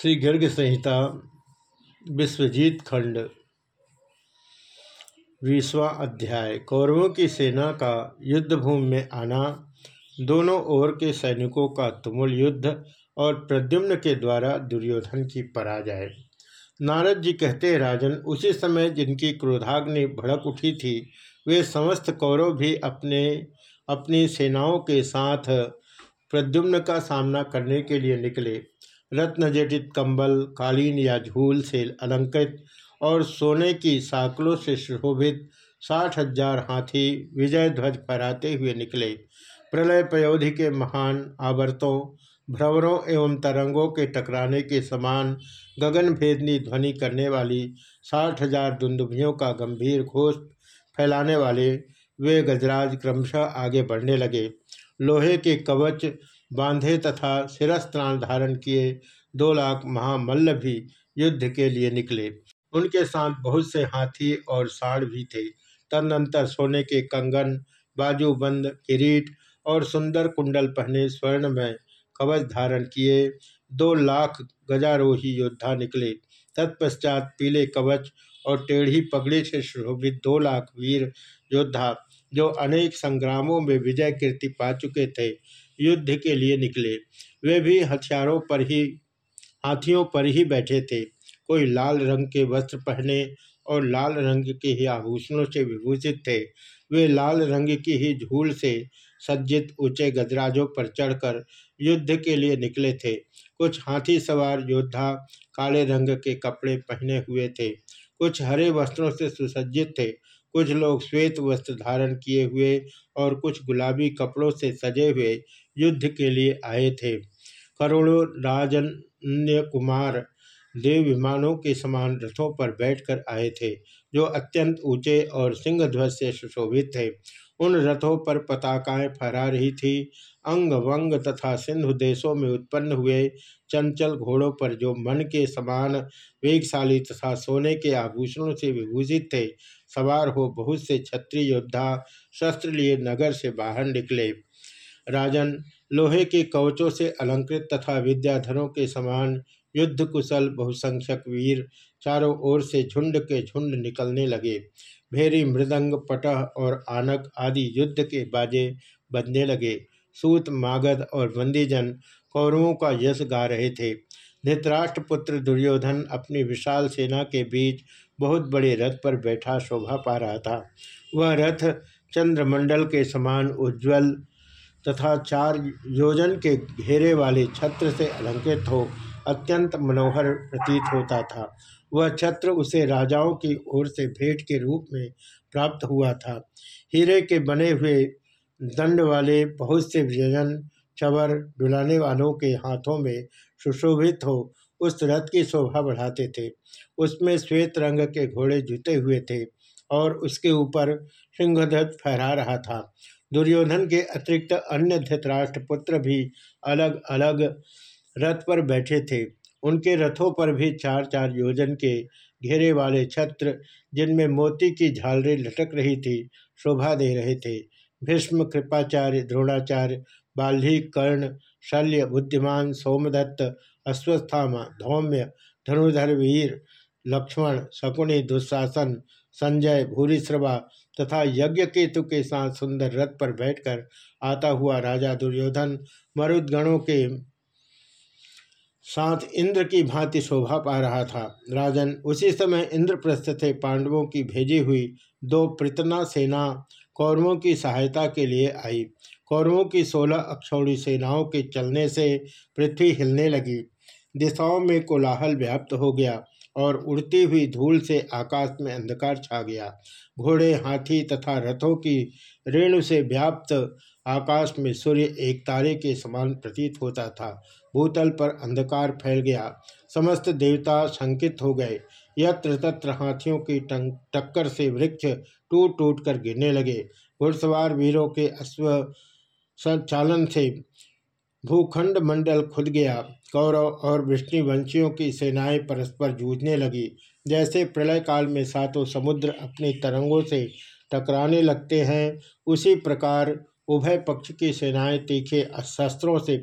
श्री गर्ग संहिता, विश्वजीत खंड विश्वा अध्याय। कौरवों की सेना का युद्धभूमि में आना, दोनों ओर के सैनिकों का तुमुल युद्ध और प्रद्युम्न के द्वारा दुर्योधन की पराजय। नारद जी कहते, राजन, उसी समय जिनकी क्रोधाग्नि भड़क उठी थी, वे समस्त कौरव भी अपने, अपनी सेनाओं के साथ प्रद्युम्न का सामना करने के लिए निकले। रत्नजटित कंबल, कालीन या झूल से अलंकृत और सोने की साकलों से शोभित साठ हज़ार हाथी विजय ध्वज फहराते हुए निकले। प्रलय पयोधि के महान आवर्तों, भ्रवरों एवं तरंगों के टकराने के समान गगन भेदनी ध्वनि करने वाली साठ हज़ार दुंदुभियों का गंभीर घोष फैलाने वाले वे गजराज क्रमशः आगे बढ़ने लगे। लोहे के कवच बांधे तथा शिरस्त्राण धारण किए। दो लाख महामल्ल भी युद्ध के लिए निकले। उनके साथ बहुत से हाथी और साढ़ भी थे। तदनंतर सोने के कंगन, बाजूबंद किरीट और सुंदर कुंडल पहने स्वर्ण में कवच धारण किए। दो लाख गजारोही योद्धा निकले। तत्पश्चात पीले कवच और टेढ़ी पगड़ी से शोभित दो लाख वीर योद्धा जो अनेक संग्रामों में विजय कीर्ति पा चुके थे, युद्ध के लिए निकले। वे भी हथियारों पर ही, हाथियों पर ही बैठे थे। कोई लाल रंग के वस्त्र पहने और लाल रंग के ही आभूषणों से विभूषित थे। वे लाल रंग की ही झूल से सज्जित ऊँचे गजराजों पर चढ़कर युद्ध के लिए निकले थे। कुछ हाथी सवार योद्धा काले रंग के कपड़े पहने हुए थे। कुछ हरे वस्त्रों से सुसज्जित थे। कुछ लोग श्वेत वस्त्र धारण किए हुए और कुछ गुलाबी कपड़ों से सजे हुए युद्ध के लिए आए थे। करोड़ों राजन्य कुमार देव विमानों के समान रथों पर बैठकर आए थे, जो अत्यंत ऊँचे और सिंह ध्वज से सुशोभित थे। उन रथों पर पताकाएँ फहरा रही थी अंग वंग तथा सिंधु देशों में उत्पन्न हुए चंचल घोड़ों पर जो मन के समान वेगशाली तथा सोने के आभूषणों से विभूषित थे, सवार हो बहुत से क्षत्रिय योद्धा शस्त्र लिए नगर से बाहर निकले। राजन लोहे के कवचों से अलंकृत तथा विद्याधरों के समान युद्ध कुशल बहुसंख्यक वीर चारों ओर से झुंड के झुंड निकलने लगे। भेरी, मृदंग, पटह और आनक आदि युद्ध के बाजे बजने लगे। सूत, मागध और बंदीजन कौरवों का यश गा रहे थे। धृतराष्ट्र पुत्र दुर्योधन अपनी विशाल सेना के बीच बहुत बड़े रथ पर बैठा शोभा पा रहा था। वह रथ चंद्रमंडल के समान उज्ज्वल तथा चार योजन के घेरे वाले छत्र से अलंकृत हो, अत्यंत मनोहर प्रतीत होता था। वह छत्र उसे राजाओं की ओर से भेंट के रूप में प्राप्त हुआ था। हीरे के बने हुए दंड वाले बहुत से व्यजन चवर डुलाने वालों के हाथों में सुशोभित हो उस रथ की शोभा बढ़ाते थे। उसमें श्वेत रंग के घोड़े जुते हुए थे और उसके ऊपर सिंहध्वज फहरा रहा था। दुर्योधन के अतिरिक्त अन्य धृतराष्ट्र पुत्र भी अलग अलग रथ पर बैठे थे। उनके रथों पर भी चार चार योजन के घेरे वाले छत्र, जिनमें मोती की झालरें लटक रही थी, शोभा दे रहे थे। भीष्म कृपाचार्य, द्रोणाचार्य, बाल्ही, कर्ण, शल्य, बुद्धिमान सोमदत्त अश्वस्थामा, धौम्य धनुधर वीर, लक्ष्मण, शकुनि, दुशासन, संजय, भूरिश्रवा तथा यज्ञ केतु के साथ सुंदर रथ पर बैठकर आता हुआ राजा दुर्योधन मरुदगणों के साथ इंद्र की भांति शोभा पा रहा था। राजन उसी समय इंद्रप्रस्थ से पांडवों की भेजी हुई दो प्रतना सेना कौरवों की सहायता के लिए आई। कौरवों की सोलह अक्षौणी सेनाओं के चलने से पृथ्वी हिलने लगी। दिशाओं में कोलाहल व्याप्त हो गया और उड़ती हुई धूल से आकाश में अंधकार छा गया। घोड़े, हाथी तथा रथों की रेणु से व्याप्त आकाश में सूर्य एक तारे के समान प्रतीत होता था। भूतल पर अंधकार फैल गया। समस्त देवता शंकित हो गए। यत्र तत्र हाथियों की टक्कर से वृक्ष टूट टूट कर गिरने लगे। घुड़सवार वीरों के अश्व संचालन से भूखंड मंडल खुद गया। कौरव और विष्णुवंशियों की सेनाएँ परस्पर जूझने लगी। जैसे प्रलय काल में सातों समुद्र अपनी तरंगों से टकराने लगते हैं, उसी प्रकार उभय पक्ष की सेनाएँ तीखे शस्त्रों से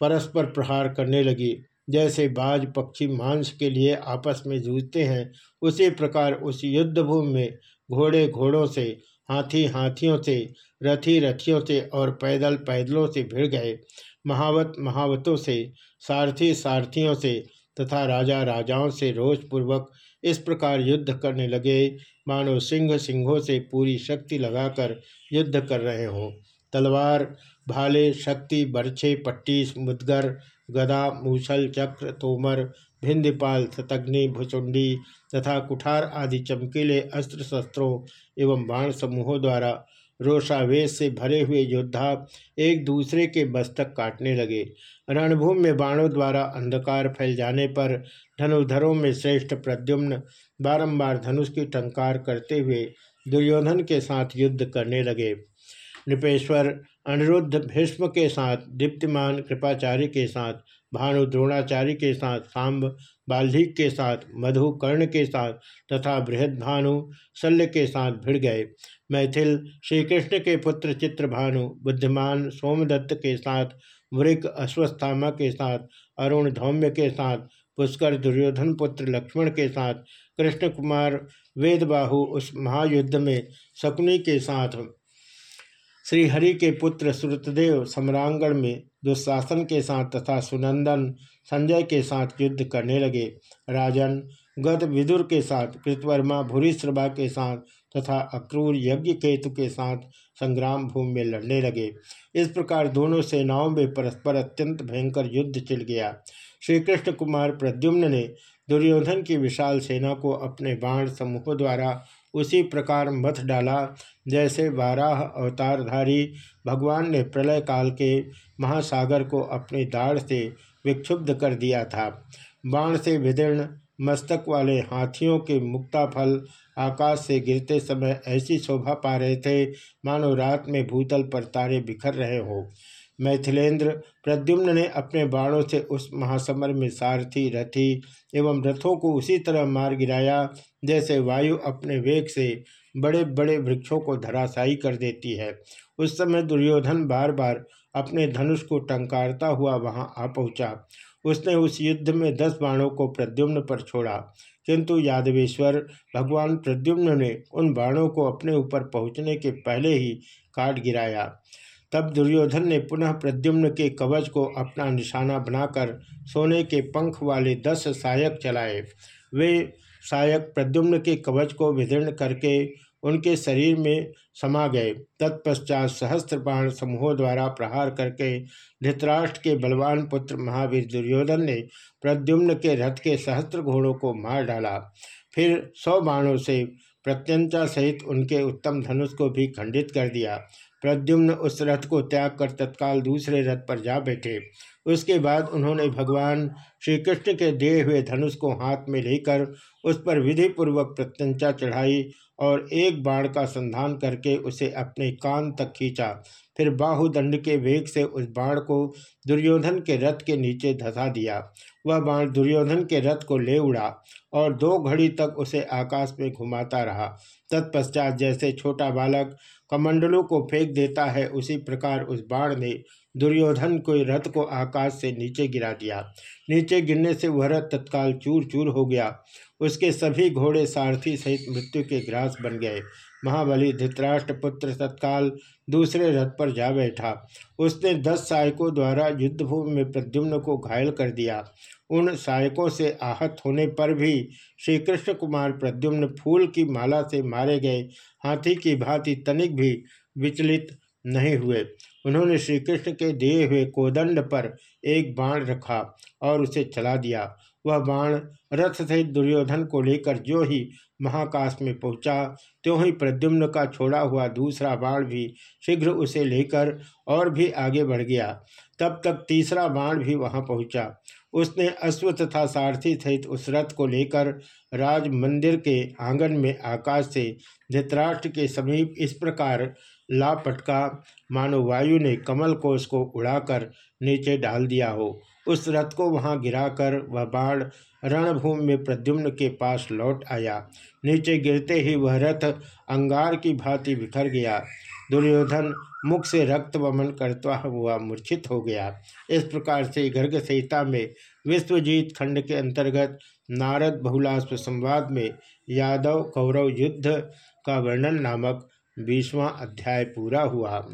परस्पर प्रहार करने लगी। जैसे बाज पक्षी मांस के लिए आपस में जूझते हैं, उसी प्रकार उस युद्ध भूमि में घोड़े घोड़ों से हाथी हाथियों से रथी रथियों से और पैदल पैदलों से भिड़ गए। महावत महावतों से सारथी सारथियों से तथा राजा राजाओं से रोषपूर्वक इस प्रकार युद्ध करने लगे। मानो सिंह सिंहों से पूरी शक्ति लगाकर युद्ध कर रहे हों। तलवार, भाले, शक्ति, बरछे, पट्टी, मुदगर, गदा, मूसल, चक्र, तोमर, भिंदपाल, सतग्नि, भुचुंडी तथा कुठार आदि चमकीले अस्त्र शस्त्रों एवं बाण समूहों द्वारा रोषावेश से भरे हुए योद्धा एक दूसरे के मस्तक काटने लगे। रणभूमि में बाणों द्वारा अंधकार फैल जाने पर धनुधरों में श्रेष्ठ प्रद्युम्न बारंबार धनुष की टंकार करते हुए दुर्योधन के साथ युद्ध करने लगे। नृपेश्वर अनिरुद्ध भीष्म के साथ, दीप्तिमान कृपाचार्य के साथ, भानु द्रोणाचार्य के साथ, सांब बाल्धिक के साथ मधु कर्ण के साथ तथा बृहद भानु शल्य के साथ भिड़ गए। मैथिल श्री कृष्ण के पुत्र चित्र भानु बुद्धिमान सोमदत्त के साथ वृक अश्वस्थामा के साथ, अरुण धौम्य के साथ पुष्कर दुर्योधन पुत्र लक्ष्मण के साथ, कृष्ण कुमार वेदबाहु उस महायुद्ध में शकुनी के साथ। श्रीहरि के पुत्र श्रुतदेव सम्रांगण में दुशासन के साथ तथा सुनंदन संजय के साथ युद्ध करने लगे। राजन गद विदुर के साथ, कृतवर्मा भूरिश्रभा के साथ तथा अक्रूर यज्ञ केतु के साथ संग्राम भूमि में लड़ने लगे। इस प्रकार दोनों सेनाओं में परस्पर अत्यंत भयंकर युद्ध चल गया। श्री कृष्ण कुमार प्रद्युम्न ने दुर्योधन की विशाल सेना को अपने बाण समूहों द्वारा उसी प्रकार मथ डाला, जैसे बारह अवतारधारी भगवान ने प्रलय काल के महासागर को अपनी दाढ़ से विक्षुब्ध कर दिया था। बाण से विदीर्ण मस्तक वाले हाथियों के मुक्ताफल आकाश से गिरते समय ऐसी शोभा पा रहे थे मानो रात में भूतल पर तारे बिखर रहे हो। मैथिलेंद्र प्रद्युम्न ने अपने बाणों से उस महासमर में सारथी, रथी एवं रथों को उसी तरह मार गिराया, जैसे वायु अपने वेग से बड़े बड़े वृक्षों को धराशायी कर देती है। उस समय दुर्योधन बार बार अपने धनुष को टंकारता हुआ वहाँ आ पहुँचा। उसने उस युद्ध में दस बाणों को प्रद्युम्न पर छोड़ा। किंतु यादवेश्वर भगवान प्रद्युम्न ने उन बाणों को अपने ऊपर पहुँचने के पहले ही काट गिराया। तब दुर्योधन ने पुनः प्रद्युम्न के कवच को अपना निशाना बनाकर सोने के पंख वाले दस सहायक चलाए। वे सहायक प्रद्युम्न के कवच को विदीर्ण करके उनके शरीर में समा गए। तत्पश्चात सहस्त्र बाण समूहों द्वारा प्रहार करके धृतराष्ट्र के बलवान पुत्र महावीर दुर्योधन ने प्रद्युम्न के रथ के सहस्त्र घोड़ों को मार डाला। फिर सौ बाणों से प्रत्यंचा सहित उनके उत्तम धनुष को भी खंडित कर दिया। प्रद्युम्न उस रथ को त्याग कर तत्काल दूसरे रथ पर जा बैठे। उसके बाद उन्होंने भगवान श्री कृष्ण के दिए हुए धनुष को हाथ में लेकर उस पर विधि पूर्वक प्रत्यंचा चढ़ाई और एक बाण का संधान करके उसे अपने कान तक खींचा। फिर बाहुदंड के वेग से उस बाण को दुर्योधन के रथ के नीचे धसा दिया। वह बाण दुर्योधन के रथ को ले उड़ा और दो घड़ी तक उसे आकाश में घुमाता रहा। तत्पश्चात जैसे छोटा बालक कमंडलों को फेंक देता है, उसी प्रकार उस बाण ने दुर्योधन को रथ को आकाश से नीचे गिरा दिया। नीचे गिरने से वह रथ तत्काल चूर चूर हो गया। उसके सभी घोड़े सारथी सहित मृत्यु के ग्रास बन गए। महाबली धृतराष्ट्र पुत्र तत्काल दूसरे रथ पर जा बैठा। उसने दस सहायकों द्वारा युद्धभूमि में प्रद्युम्न को घायल कर दिया। उन सहायकों से आहत होने पर भी श्री कृष्ण कुमार प्रद्युम्न फूल की माला से मारे गए। हाथी की भांति तनिक भी विचलित नहीं हुए। उन्होंने श्री कृष्ण के दिए हुए कोदंड पर एक बाण रखा और उसे चला दिया। वह बाण रथ सहित दुर्योधन को लेकर जो ही महाकाश में पहुँचा, त्यों ही प्रद्युम्न का छोड़ा हुआ दूसरा बाण भी शीघ्र उसे लेकर और भी आगे बढ़ गया। तब तक तीसरा बाण भी वहाँ पहुँचा। उसने अश्व तथा सारथी सहित उस रथ को लेकर राज मंदिर के आँगन में आकाश से धृतराष्ट्र के समीप इस प्रकार लापटका। मानो वायु ने कमल को उड़ाकर नीचे डाल दिया हो। उस रथ को वहाँ गिराकर वह बाण रणभूमि में प्रद्युम्न के पास लौट आया। नीचे गिरते ही वह रथ अंगार की भांति बिखर गया। दुर्योधन मुख से रक्त वमन करता हुआ मूर्छित हो गया। इस प्रकार से गर्ग संहिता में विश्वजीत खंड के अंतर्गत नारद बहुलाश्व संवाद में यादव कौरव युद्ध का वर्णन नामक बीसवां अध्याय पूरा हुआ।